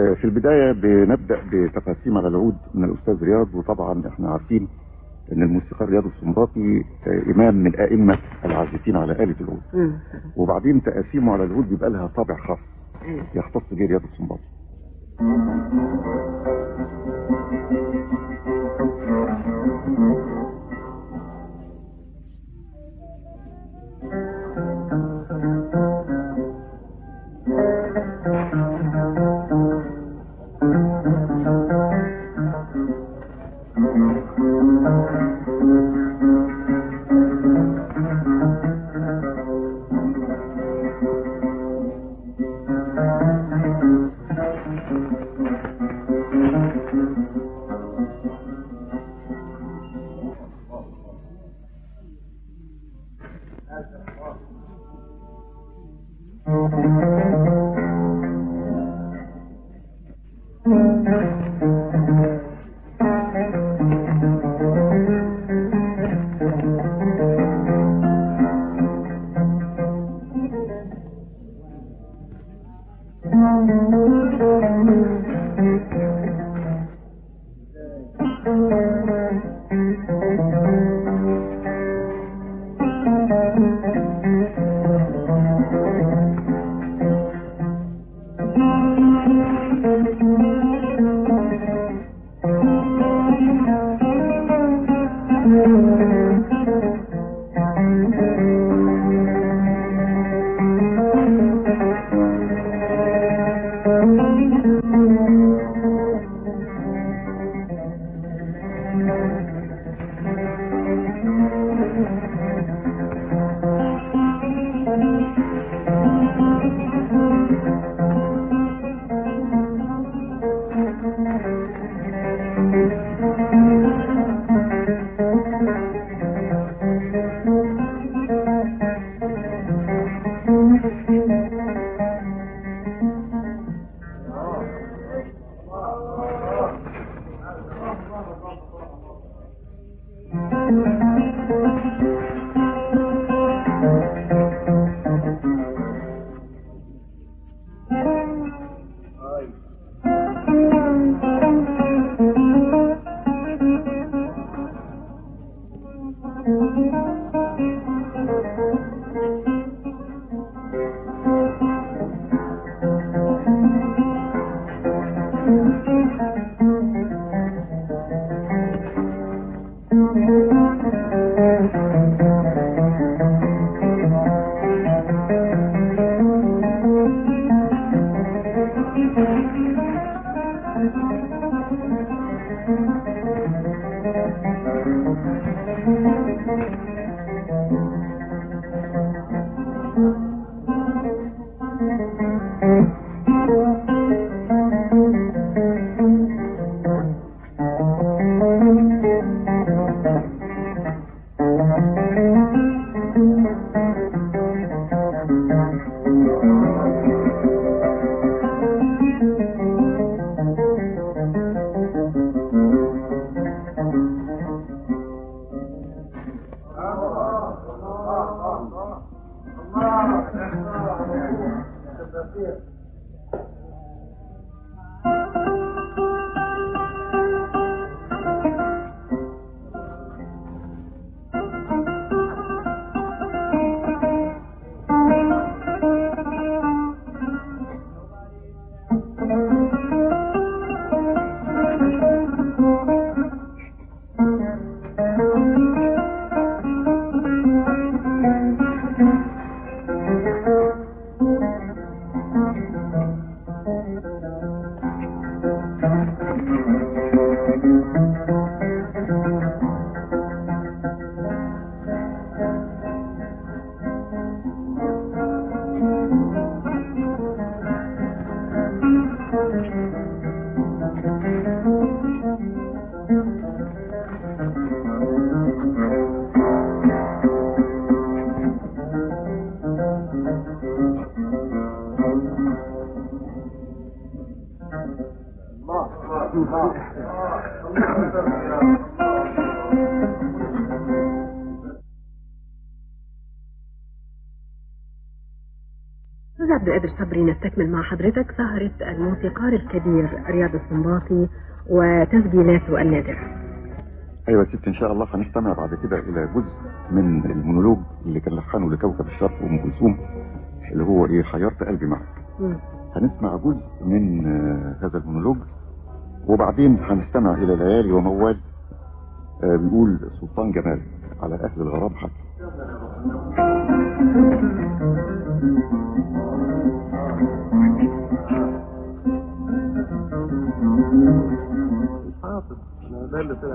آه، في البداية بنبدأ بتقاسيم على العود من الأستاذ رياض وطبعا إحنا عارفين إن الموسيقار رياض السنباطي آه، إمام من أئمة العازفين على آلة العود. وبعدين تقاسيمه على العود بيبقى لها طابع خاص يختص به رياض السنباطي Thank you. Mm-hmm. أستاذ عبد القادر صبري نستكمل مع حضرتك سهرة الموسيقار الكبير رياض السنباطي وتسجيلاته النادرة. أيوه يا ست إن شاء الله هنستمع بعد كده إلى جزء من المونولوج اللي كان لحنه لكوكب الشرق أم كلثوم اللي هو إيه حيرت قلبي معك. هنسمع جزء من آه، هذا المونولوج وبعدين هنستمع إلى ليالي وموال آه، بيقول سلطان جمال على أهل الغرام حتى اللي طلع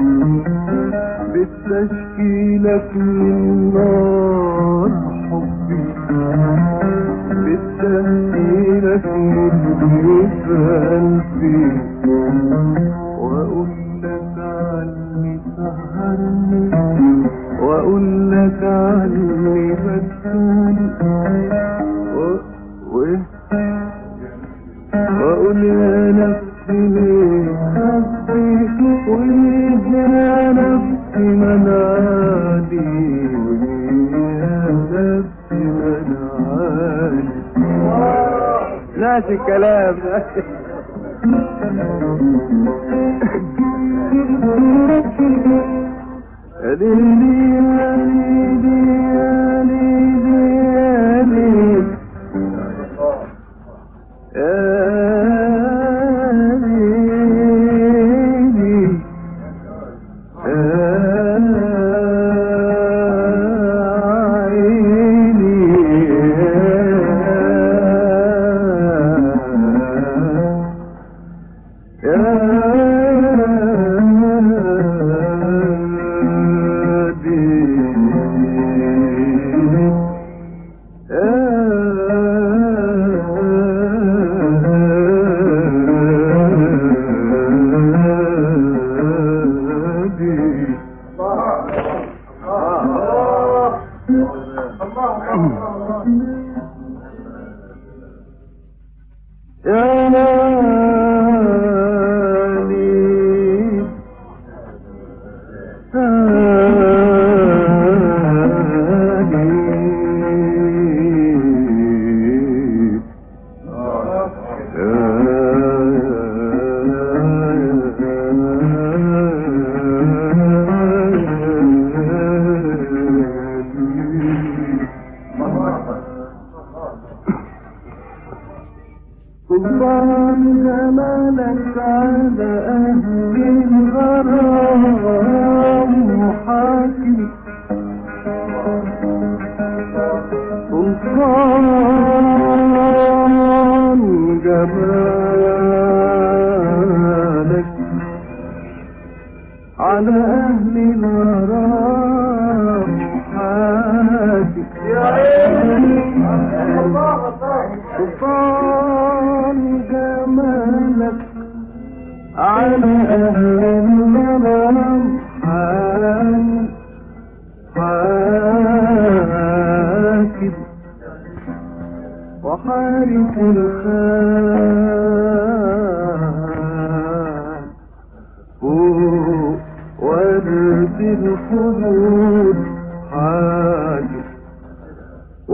قلبي بدي اشكي لك من نار حبي. بدي احكي لك مني في قلبي. وأقول لك عني سهرني وأقول لك عني بداني يا ليلي جمالك على أهل الغرام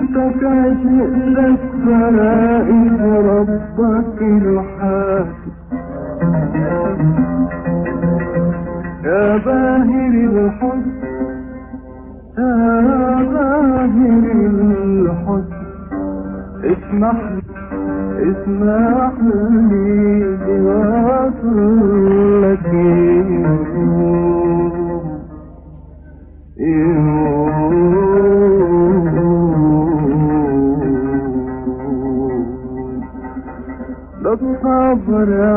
عشقك فرائد ربك الحاكم يا باهر الحسن يا باهر الحسن اسمح لي اسمح لي بوصل لك هذا